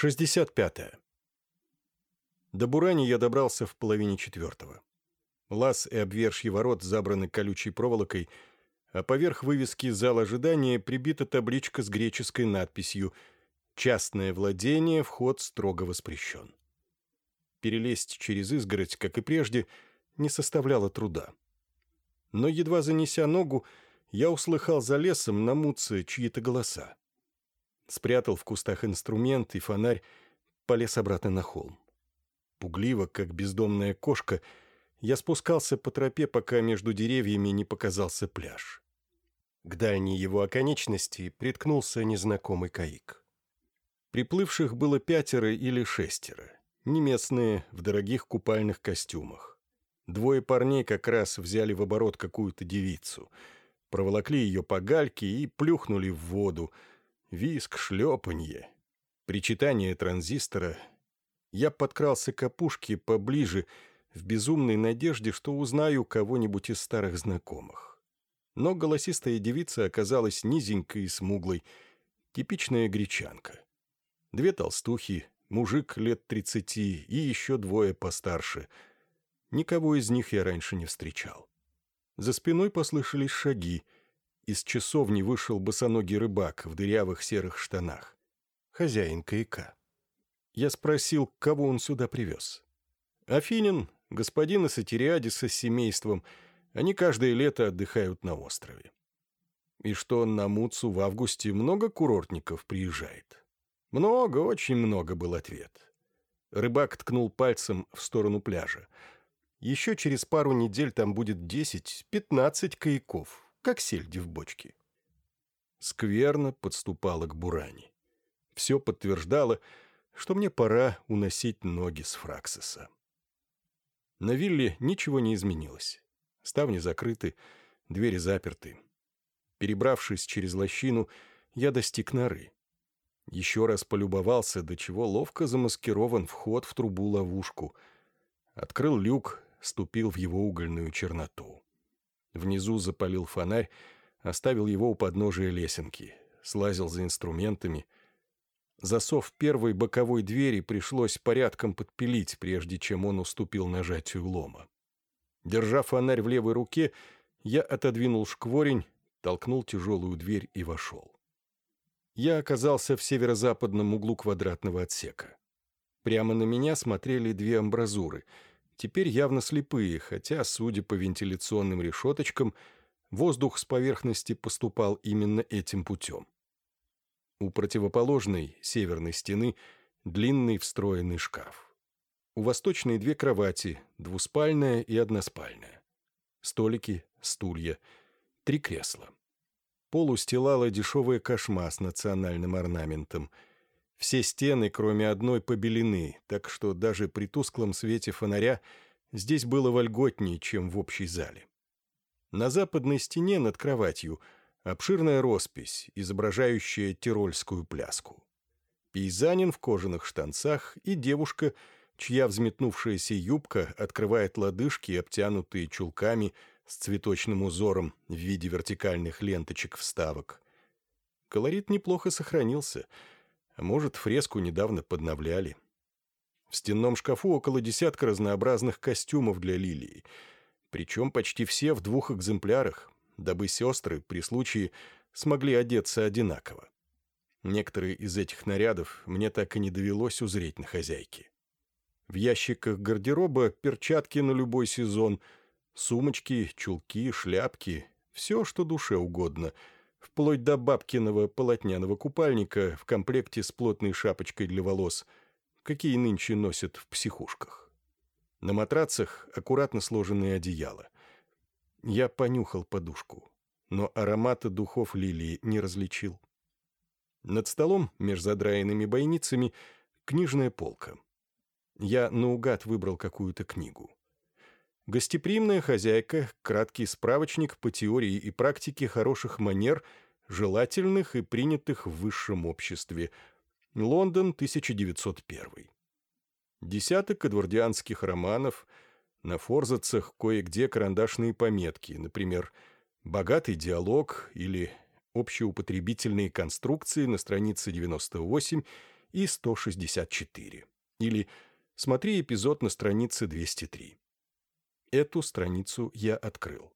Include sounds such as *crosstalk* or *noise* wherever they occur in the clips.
65. -е. До Бурани я добрался в половине четвертого. Лаз и обвершьи ворот забраны колючей проволокой, а поверх вывески «Зал ожидания» прибита табличка с греческой надписью «Частное владение, вход строго воспрещен». Перелезть через изгородь, как и прежде, не составляло труда. Но, едва занеся ногу, я услыхал за лесом на муце чьи-то голоса спрятал в кустах инструмент и фонарь, полез обратно на холм. Пугливо, как бездомная кошка, я спускался по тропе, пока между деревьями не показался пляж. К дальней его оконечности приткнулся незнакомый каик. Приплывших было пятеро или шестеро, не местные, в дорогих купальных костюмах. Двое парней как раз взяли в оборот какую-то девицу, проволокли ее по гальке и плюхнули в воду, Виск, шлепанье, причитание транзистора. Я подкрался к опушке поближе, в безумной надежде, что узнаю кого-нибудь из старых знакомых. Но голосистая девица оказалась низенькой и смуглой, типичная гречанка. Две толстухи, мужик лет тридцати и еще двое постарше. Никого из них я раньше не встречал. За спиной послышались шаги — из часовни вышел босоногий рыбак в дырявых серых штанах. Хозяин каяка. Я спросил, кого он сюда привез. Афинин, господина Сатириадиса с семейством. Они каждое лето отдыхают на острове. И что на Муцу в августе много курортников приезжает? Много, очень много был ответ. Рыбак ткнул пальцем в сторону пляжа. Еще через пару недель там будет десять-пятнадцать каяков, как сельди в бочке. Скверно подступала к буране. Все подтверждало, что мне пора уносить ноги с Фраксиса. На вилле ничего не изменилось. Ставни закрыты, двери заперты. Перебравшись через лощину, я достиг норы. Еще раз полюбовался, до чего ловко замаскирован вход в трубу-ловушку. Открыл люк, ступил в его угольную черноту. Внизу запалил фонарь, оставил его у подножия лесенки, слазил за инструментами. Засов первой боковой двери пришлось порядком подпилить, прежде чем он уступил нажатию лома. Держа фонарь в левой руке, я отодвинул шкворень, толкнул тяжелую дверь и вошел. Я оказался в северо-западном углу квадратного отсека. Прямо на меня смотрели две амбразуры — теперь явно слепые, хотя, судя по вентиляционным решеточкам, воздух с поверхности поступал именно этим путем. У противоположной, северной стены, длинный встроенный шкаф. У восточной две кровати, двуспальная и односпальная. Столики, стулья, три кресла. Пол устилала дешевая кошма с национальным орнаментом — все стены, кроме одной, побелены, так что даже при тусклом свете фонаря здесь было вольготнее, чем в общей зале. На западной стене над кроватью обширная роспись, изображающая тирольскую пляску. Пейзанин в кожаных штанцах и девушка, чья взметнувшаяся юбка открывает лодыжки, обтянутые чулками с цветочным узором в виде вертикальных ленточек вставок. Колорит неплохо сохранился — может, фреску недавно подновляли. В стенном шкафу около десятка разнообразных костюмов для лилии, причем почти все в двух экземплярах, дабы сестры при случае смогли одеться одинаково. Некоторые из этих нарядов мне так и не довелось узреть на хозяйке. В ящиках гардероба перчатки на любой сезон, сумочки, чулки, шляпки, все, что душе угодно — вплоть до бабкиного полотняного купальника в комплекте с плотной шапочкой для волос, какие нынче носят в психушках. На матрацах аккуратно сложенные одеяла. Я понюхал подушку, но аромата духов лилии не различил. Над столом, между задраенными бойницами, книжная полка. Я наугад выбрал какую-то книгу. Гостеприимная хозяйка, краткий справочник по теории и практике хороших манер, желательных и принятых в высшем обществе. Лондон, 1901. Десяток эдвардианских романов, на форзацах кое-где карандашные пометки, например, «Богатый диалог» или «Общеупотребительные конструкции» на странице 98 и 164. Или смотри эпизод на странице 203. Эту страницу я открыл.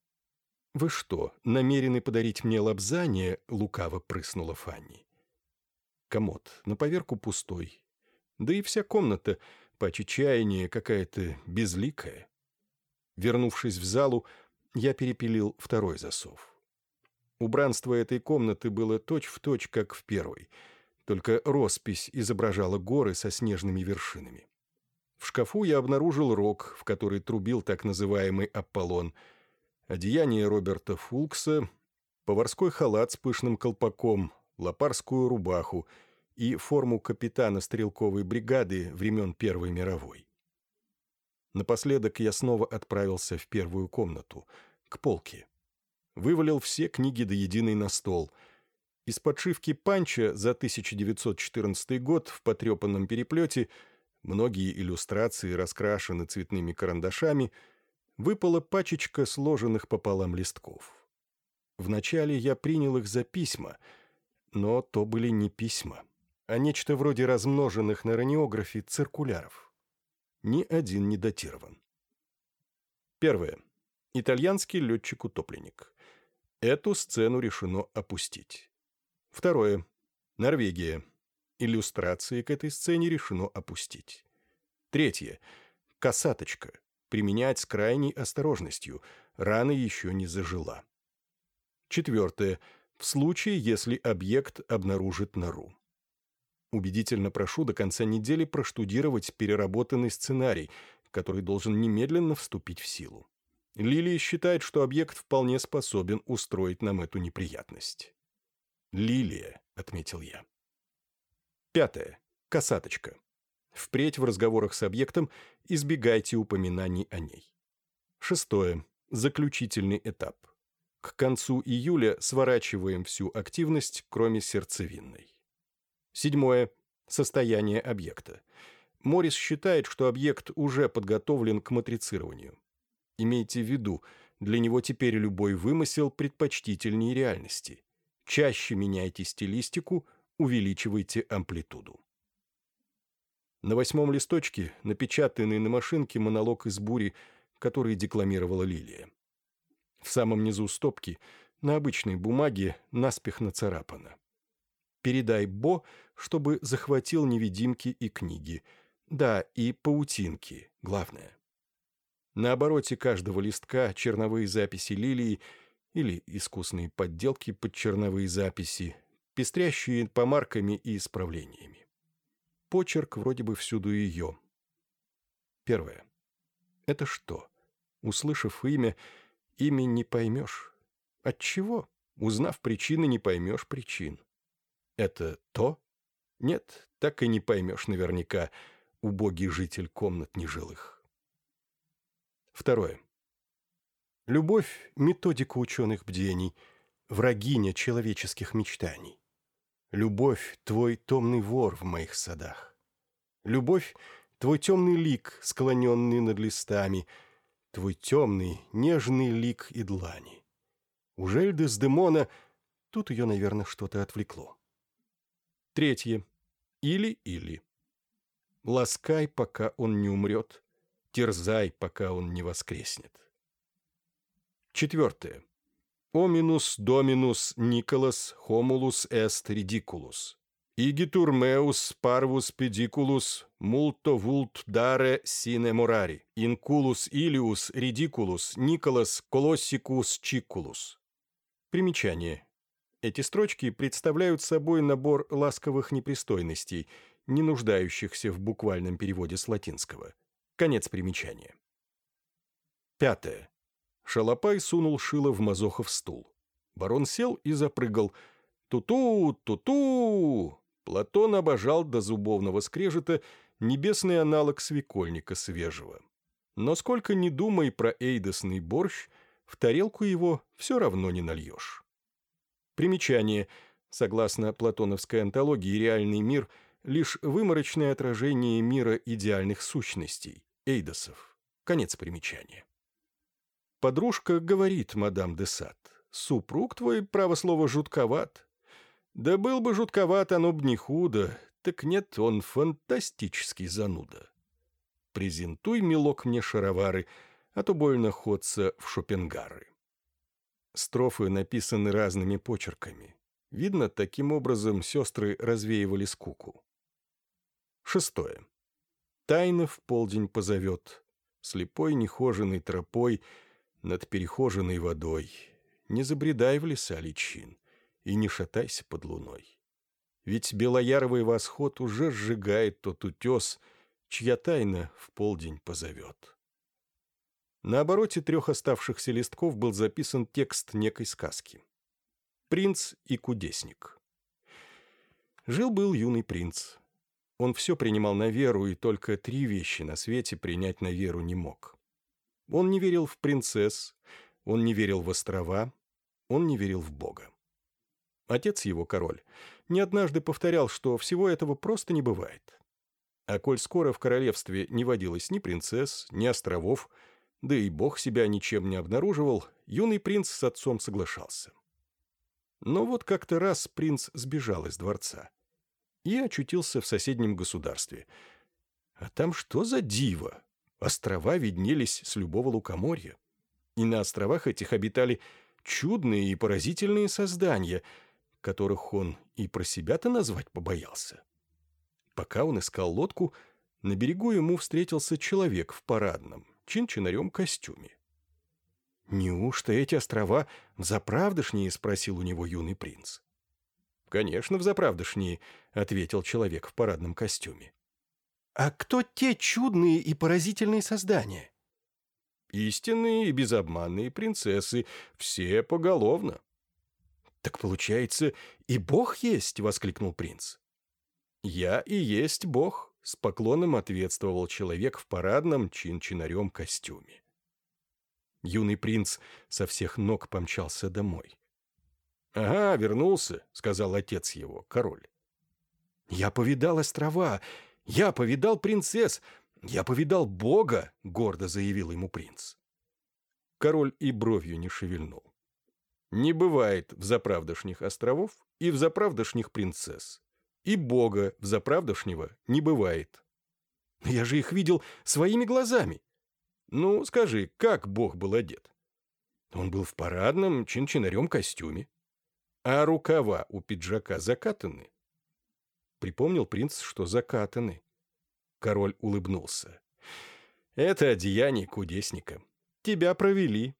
«Вы что, намерены подарить мне лапзание?» — лукаво прыснула Фанни. Комод на поверку пустой. Да и вся комната, по чаяния, какая-то безликая. Вернувшись в залу, я перепилил второй засов. Убранство этой комнаты было точь-в-точь, точь, как в первой, только роспись изображала горы со снежными вершинами. В шкафу я обнаружил рог, в который трубил так называемый Аполлон, одеяние Роберта Фулкса, поварской халат с пышным колпаком, лопарскую рубаху и форму капитана стрелковой бригады времен Первой мировой. Напоследок я снова отправился в первую комнату, к полке. Вывалил все книги до единой на стол. Из подшивки панча за 1914 год в потрепанном переплете многие иллюстрации раскрашены цветными карандашами, выпала пачечка сложенных пополам листков. Вначале я принял их за письма, но то были не письма, а нечто вроде размноженных на раниографе циркуляров ни один не датирован. Первое. Итальянский летчик-утопленник. Эту сцену решено опустить. Второе. Норвегия. Иллюстрации к этой сцене решено опустить. Третье. Касаточка. Применять с крайней осторожностью. Рана еще не зажила. Четвертое. В случае, если объект обнаружит нору. Убедительно прошу до конца недели проштудировать переработанный сценарий, который должен немедленно вступить в силу. Лилия считает, что объект вполне способен устроить нам эту неприятность. «Лилия», — отметил я. Пятое. Касаточка. Впредь в разговорах с объектом избегайте упоминаний о ней. Шестое. Заключительный этап. К концу июля сворачиваем всю активность, кроме сердцевинной. Седьмое. Состояние объекта. Моррис считает, что объект уже подготовлен к матрицированию. Имейте в виду, для него теперь любой вымысел предпочтительнее реальности. Чаще меняйте стилистику, увеличивайте амплитуду. На восьмом листочке напечатанный на машинке монолог из бури, который декламировала Лилия. В самом низу стопки на обычной бумаге наспех нацарапано. Передай Бо, чтобы захватил невидимки и книги. Да, и паутинки, главное. На обороте каждого листка черновые записи лилии или искусные подделки под черновые записи, пестрящие помарками и исправлениями. Почерк вроде бы всюду ее. Первое. Это что? Услышав имя, имя не поймешь. Отчего? Узнав причины, не поймешь причин. Это то? Нет, так и не поймешь наверняка, убогий житель комнат нежилых. Второе. Любовь — методика ученых бдений, врагиня человеческих мечтаний. Любовь — твой томный вор в моих садах. Любовь — твой темный лик, склоненный над листами, твой темный, нежный лик и длани. Ужель Дездемона... Тут ее, наверное, что-то отвлекло. Третье. Или-или. Ласкай, пока он не умрет. Терзай, пока он не воскреснет. Четвертое. Оминус доминус Николас хомулус эст ridиculus. Игитур меус парвус педикулус мулто вулт даре сине морари. Инкулус илиус ridиculus Николас колоссикус чикулус. Примечание. Эти строчки представляют собой набор ласковых непристойностей, не нуждающихся в буквальном переводе с латинского. Конец примечания. Пятое. Шалопай сунул шило в Мазохов стул. Барон сел и запрыгал. «Ту-ту! Ту-ту!» Платон обожал до зубовного скрежета небесный аналог свекольника свежего. Но сколько ни думай про эйдосный борщ, в тарелку его все равно не нальешь. Примечание. Согласно платоновской антологии, реальный мир – лишь выморочное отражение мира идеальных сущностей, эйдосов. Конец примечания. Подружка говорит мадам де Сад, «Супруг твой, право слово, жутковат». «Да был бы жутковат, оно б не худо. так нет, он фантастический зануда. Презентуй, милок, мне шаровары, а то больно ходца в шопенгары. Строфы написаны разными почерками. Видно, таким образом сестры развеивали скуку. Шестое. Тайно в полдень позовет, слепой нехоженной тропой, над перехоженной водой. Не забредай в леса личин и не шатайся под луной. Ведь белояровый восход уже сжигает тот утес, чья тайна в полдень позовет. На обороте трех оставшихся листков был записан текст некой сказки. Принц и кудесник. Жил-был юный принц. Он все принимал на веру, и только три вещи на свете принять на веру не мог. Он не верил в принцесс, он не верил в острова, он не верил в Бога. Отец его, король, не однажды повторял, что всего этого просто не бывает. А коль скоро в королевстве не водилось ни принцесс, ни островов, да и бог себя ничем не обнаруживал, юный принц с отцом соглашался. Но вот как-то раз принц сбежал из дворца и очутился в соседнем государстве. А там что за диво? Острова виднелись с любого лукоморья. И на островах этих обитали чудные и поразительные создания, которых он и про себя-то назвать побоялся. Пока он искал лодку, на берегу ему встретился человек в парадном, чин-чинарем костюме. «Неужто эти острова взаправдышние?» — спросил у него юный принц. «Конечно, взаправдышние», — ответил человек в парадном костюме. «А кто те чудные и поразительные создания?» «Истинные и безобманные принцессы, все поголовно». «Так получается, и Бог есть?» — воскликнул принц. «Я и есть Бог», с поклоном ответствовал человек в парадном чин-чинарем костюме. Юный принц со всех ног помчался домой. «Ага, вернулся», — сказал отец его, король. «Я повидал острова, я повидал принцесс, я повидал Бога», — гордо заявил ему принц. Король и бровью не шевельнул. «Не бывает в заправдошних островов и в заправдошних принцесс и Бога в заправдошнего не бывает. Я же их видел своими глазами. Ну, скажи, как Бог был одет? Он был в парадном чин-чинарем костюме. А рукава у пиджака закатаны? Припомнил принц, что закатаны. Король улыбнулся. Это одеяние кудесника. Тебя провели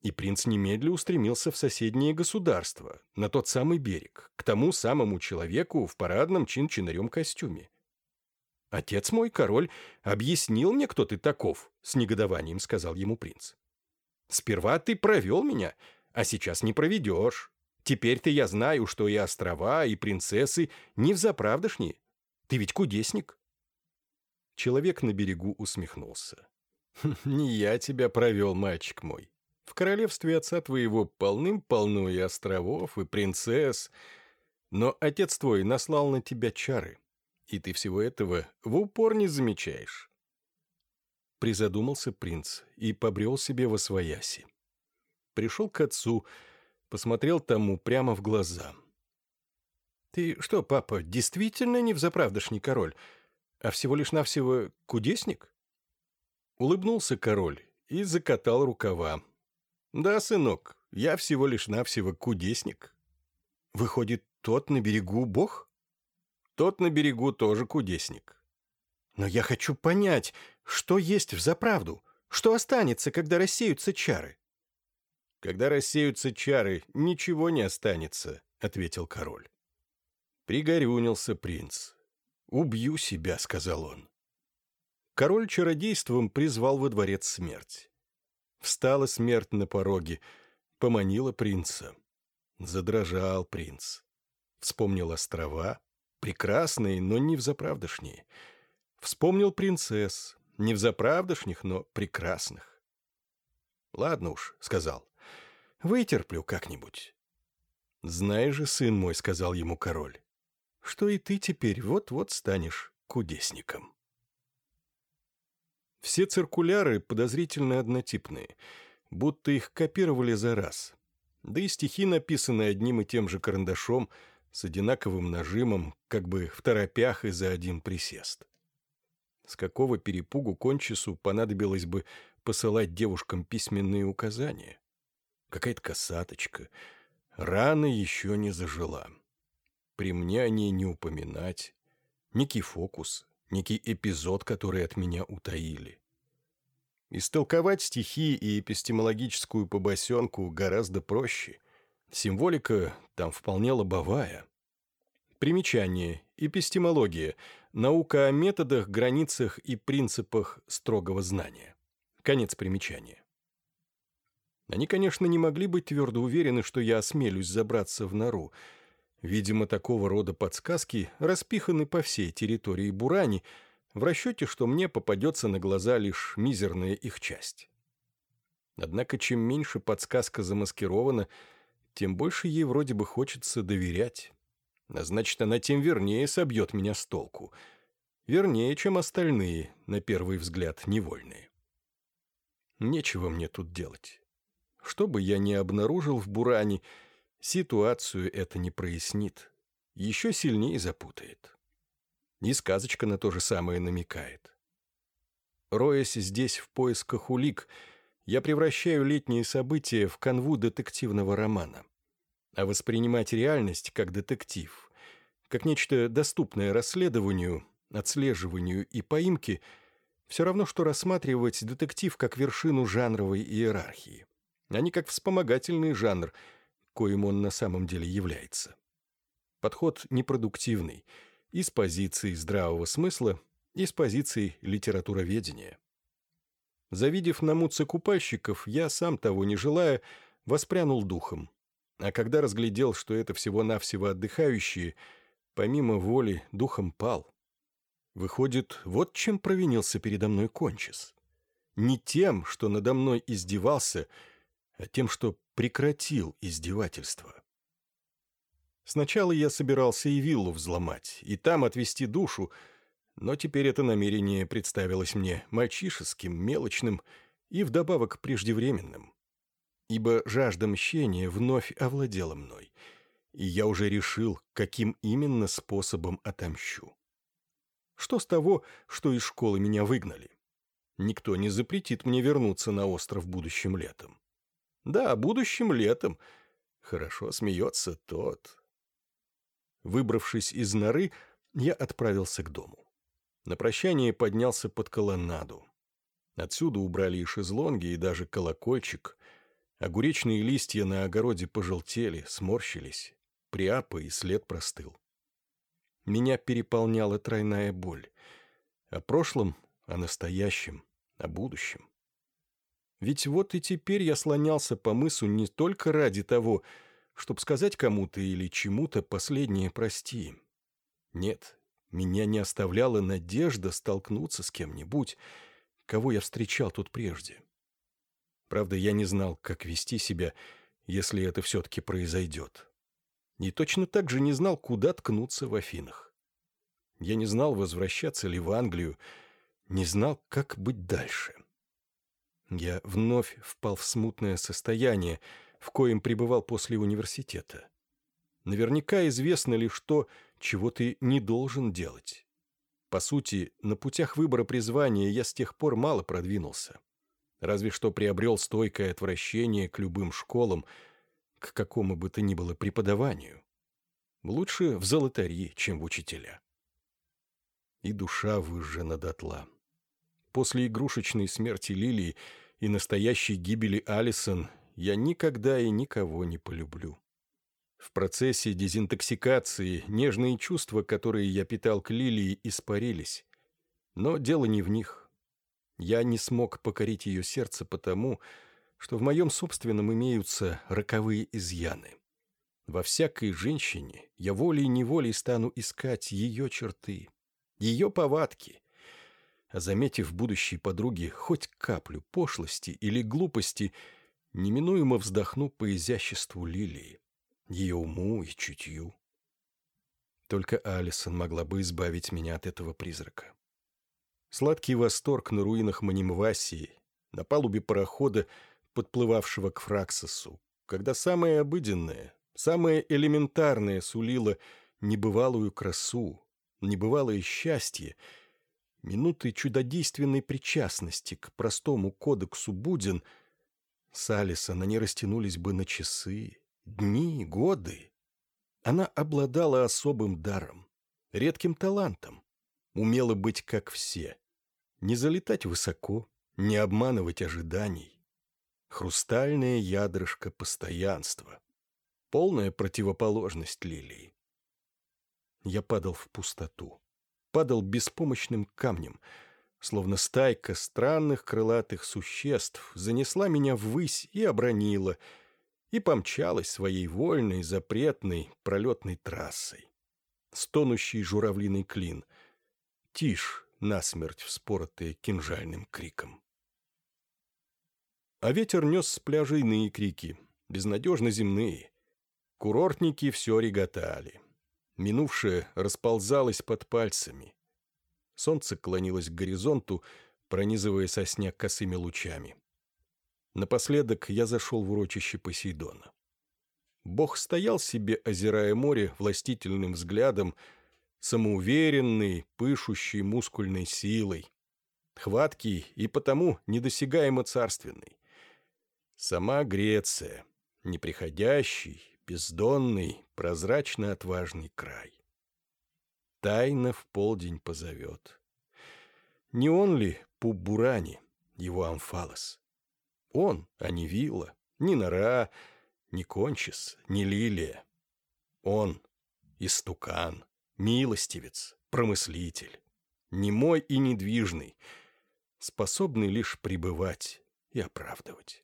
и принц немедля устремился в соседнее государство, на тот самый берег, к тому самому человеку в парадном чин-чинарем костюме. «Отец мой, король, объяснил мне, кто ты таков», — с негодованием сказал ему принц. «Сперва ты провел меня, а сейчас не проведешь. Теперь-то я знаю, что и острова, и принцессы не взаправдышние. Ты ведь кудесник». Человек на берегу усмехнулся. «Хм, *laughs* «Не я тебя провел, мальчик мой. В королевстве отца твоего полным-полно и островов, и принцесс. Но отец твой наслал на тебя чары, и ты всего этого в упор не замечаешь. Призадумался принц и побрел себе во свояси. Пришел к отцу, посмотрел тому прямо в глаза. «Ты что, папа, действительно не взаправдошний король, а всего лишь навсего кудесник?» Улыбнулся король и закатал рукава, «Да, сынок, я всего лишь навсего кудесник». «Выходит, тот на берегу бог?» «Тот на берегу тоже кудесник». «Но я хочу понять, что есть в заправду, что останется, когда рассеются чары?» «Когда рассеются чары, ничего не останется», — ответил король. Пригорюнился принц. «Убью себя», — сказал он. Король чародейством призвал во дворец смерть. Встала смерть на пороге, поманила принца. Задрожал принц. Вспомнил острова, прекрасные, но не взаправдошние. Вспомнил принцесс, не взаправдошних, но прекрасных. «Ладно уж», — сказал, — «вытерплю как-нибудь». «Знаешь же, сын мой», — сказал ему король, — «что и ты теперь вот-вот станешь кудесником». Все циркуляры подозрительно однотипные, будто их копировали за раз. Да и стихи, написанные одним и тем же карандашом, с одинаковым нажимом, как бы в торопях и за один присест. С какого перепугу кончису понадобилось бы посылать девушкам письменные указания? Какая-то косаточка. Рана еще не зажила. При мне о ней не упоминать. Некий фокус, некий эпизод, который от меня утаили. Истолковать стихи и эпистемологическую побосенку гораздо проще. Символика там вполне лобовая. Примечание. Эпистемология. Наука о методах, границах и принципах строгого знания. Конец примечания. Они, конечно, не могли быть твердо уверены, что я осмелюсь забраться в нору. Видимо, такого рода подсказки распиханы по всей территории Бурани, в расчете, что мне попадется на глаза лишь мизерная их часть. Однако, чем меньше подсказка замаскирована, тем больше ей вроде бы хочется доверять. А значит, она тем вернее собьет меня с толку. Вернее, чем остальные, на первый взгляд, невольные. Нечего мне тут делать. Что бы я ни обнаружил в Буране, ситуацию это не прояснит. Еще сильнее запутает. И сказочка на то же самое намекает. Роясь здесь в поисках улик, я превращаю летние события в канву детективного романа. А воспринимать реальность как детектив, как нечто доступное расследованию, отслеживанию и поимке, все равно, что рассматривать детектив как вершину жанровой иерархии, а не как вспомогательный жанр, коим он на самом деле является. Подход непродуктивный, и с позиции здравого смысла, и с позиции литературоведения. Завидев на мутце купальщиков, я, сам того не желая, воспрянул духом, а когда разглядел, что это всего-навсего отдыхающие, помимо воли, духом пал. Выходит, вот чем провинился передо мной кончис. Не тем, что надо мной издевался, а тем, что прекратил издевательство. Сначала я собирался и виллу взломать, и там отвести душу, но теперь это намерение представилось мне мальчишеским, мелочным и вдобавок преждевременным ибо жажда мщения вновь овладела мной, и я уже решил, каким именно способом отомщу. Что с того, что из школы меня выгнали? Никто не запретит мне вернуться на остров будущим летом. Да, будущим летом. Хорошо смеется тот. Выбравшись из норы, я отправился к дому. На прощание поднялся под колоннаду. Отсюда убрали и шезлонги, и даже колокольчик. Огуречные листья на огороде пожелтели, сморщились. Приапа и след простыл. Меня переполняла тройная боль. О прошлом, о настоящем, о будущем. Ведь вот и теперь я слонялся по мысу не только ради того, чтобы сказать кому-то или чему-то последнее «прости». Нет, меня не оставляла надежда столкнуться с кем-нибудь, кого я встречал тут прежде. Правда, я не знал, как вести себя, если это все-таки произойдет. И точно так же не знал, куда ткнуться в Афинах. Я не знал, возвращаться ли в Англию, не знал, как быть дальше. Я вновь впал в смутное состояние, в коем пребывал после университета. Наверняка известно лишь то, чего ты не должен делать. По сути, на путях выбора призвания я с тех пор мало продвинулся разве что приобрел стойкое отвращение к любым школам, к какому бы то ни было преподаванию. Лучше в золотари, чем в учителя. И душа выжжена дотла. После игрушечной смерти Лилии и настоящей гибели Алисон я никогда и никого не полюблю. В процессе дезинтоксикации нежные чувства, которые я питал к Лилии, испарились. Но дело не в них. Я не смог покорить ее сердце потому, что в моем собственном имеются роковые изъяны. Во всякой женщине я волей-неволей стану искать ее черты, ее повадки. А заметив будущей подруге хоть каплю пошлости или глупости, неминуемо вздохну по изяществу лилии, ее уму и чутью. Только Алисон могла бы избавить меня от этого призрака. Сладкий восторг на руинах Манимвасии, на палубе парохода, подплывавшего к Фраксосу, когда самое обыденное, Самое элементарное сулило небывалую красу, небывалое счастье, минуты чудодейственной причастности к простому кодексу Будин, с Алисон они растянулись бы на часы, дни, годы. Она обладала особым даром, редким талантом, умела быть как все, не залетать высоко, не обманывать ожиданий. Хрустальное ядрышко постоянства. Полная противоположность лилии. Я падал в пустоту. Падал беспомощным камнем, словно стайка странных крылатых существ занесла меня ввысь и обронила, и помчалась своей вольной, запретной, пролетной трассой. Стонущий журавлиный клин. Тишь, насмерть вспоротая кинжальным криком. А ветер нес с пляжа иные крики, безнадежно земные. Курортники все реготали. Минувшее расползалось под пальцами. Солнце клонилось к горизонту, пронизывая сосняк косыми лучами. Напоследок я зашел в урочище Посейдона. Бог стоял себе, озирая море властительным взглядом, самоуверенный, пышущий мускульной силой, хваткий и потому недосягаемо царственный. Сама Греция, неприходящий, бездонный, прозрачно-отважный край. Тайно в полдень позовет. Не он ли Пуббурани, его Амфалос? Он, а не Вилла, не Нора, не Кончис, не Лилия. Он, истукан, милостивец, промыслитель, немой и недвижный, способный лишь пребывать и оправдывать.